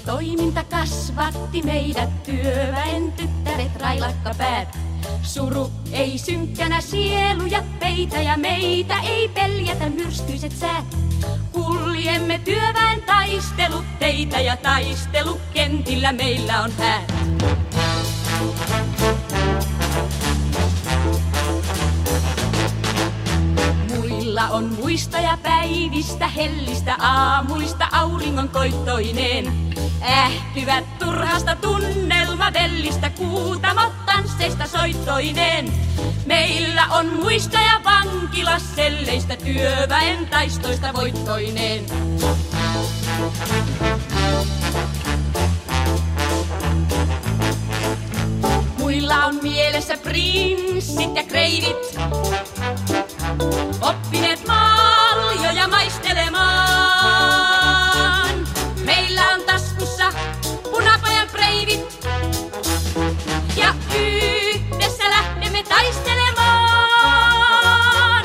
toiminta kasvatti meidät työväen tyttäret railakkapäät. Suru ei synkkänä sieluja peitä ja meitä ei peljätä myrskyiset säät. Kuljemme työväen taistelutteitä ja taistelukentillä meillä on häät. Muilla on muistoja päivistä, hellistä aamuista auringon koittoineen. Ähtyvät turhasta tunnelmavellistä kuutamot tansseista soittoineen. Meillä on muistoja vankilasselleistä työväen taistoista voittoineen. Muilla on mielessä prinssit ja kreivit, yhdessä lähdemme taistelemaan.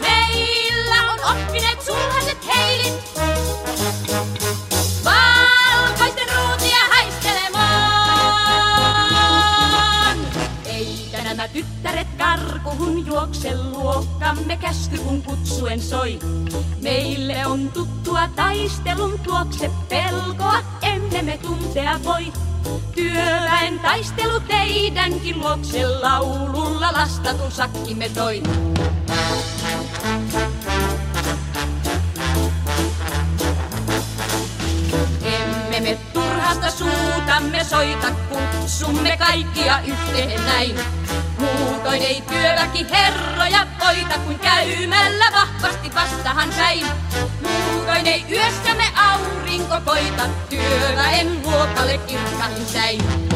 Meillä on oppineet sulhaset heilit, valkoisten ruutia haistelemaan. Eikä nämä tyttäret karkuhun juokse luokkamme käsky kun kutsuen soi. Meille on tuttua taistelun tuokse pelkoa, emme me tuntea voi. Työväen taistelu teidänkin luokse laululla lastatun sakkimme toi. Soita, kutsumme kaikkia yhteen näin. Muutoin ei työväki herroja voita, kuin käymällä vahvasti vastahan päin. Muutoin ei yössämme aurinko koita, työväen luokalle kirkkain säin.